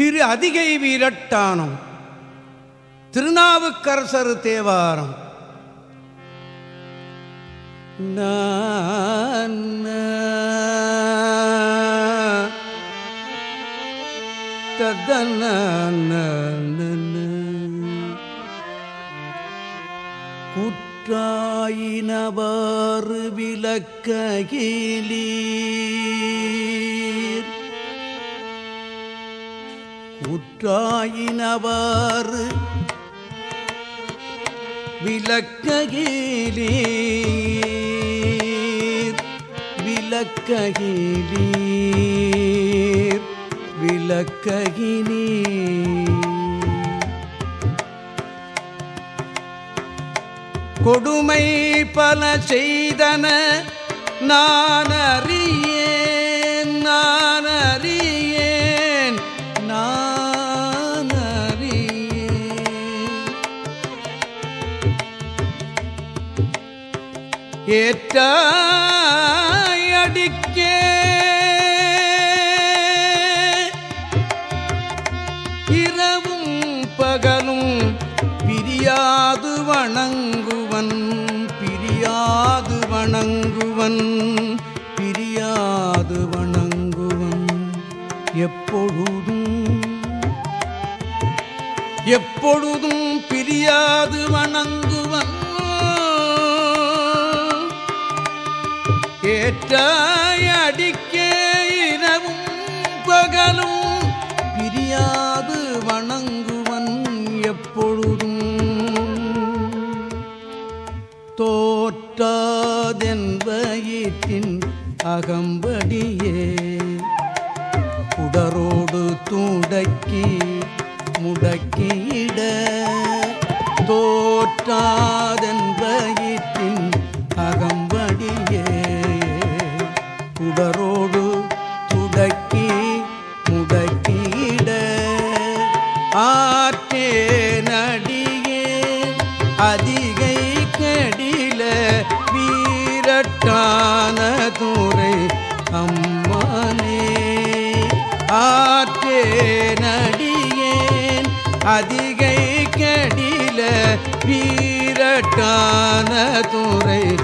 திரு அதிகை வீரட்டானம் திருநாவுக்கரசர் தேவாரம். குற்றாயினவாறு விளக்ககிலீ உற்றாயினவாறு விளக்ககிலீர் விளக்ககிலீர் விளக்ககிலீர் கொடுமை பல செய்தன நான் ஏற்றாயடிக்கே இரவும் பகலும் பிரியாது வணங்குவன் பிரியாது வணங்குவன் பிரியாது வணங்குவன். எப்பொழுதும் எப்பொழுதும் பிரியாது வணங்குவன். ஏற்றாய் அடிக்கே இரவும் பகலும் பிரியாது வணங்குவன் எப்பொழுதும். தோற்றாதென்பயிற்றின் அகம்படியே உடரோடு தூடக்கி முடக்கியிட. தோற்றா ஆற்றே நடிகே அதிகை கடில வீரட்டான துறை அம்மானே. ஆற்றே நடிகேன் அதிகை கடில வீரட்டான துறை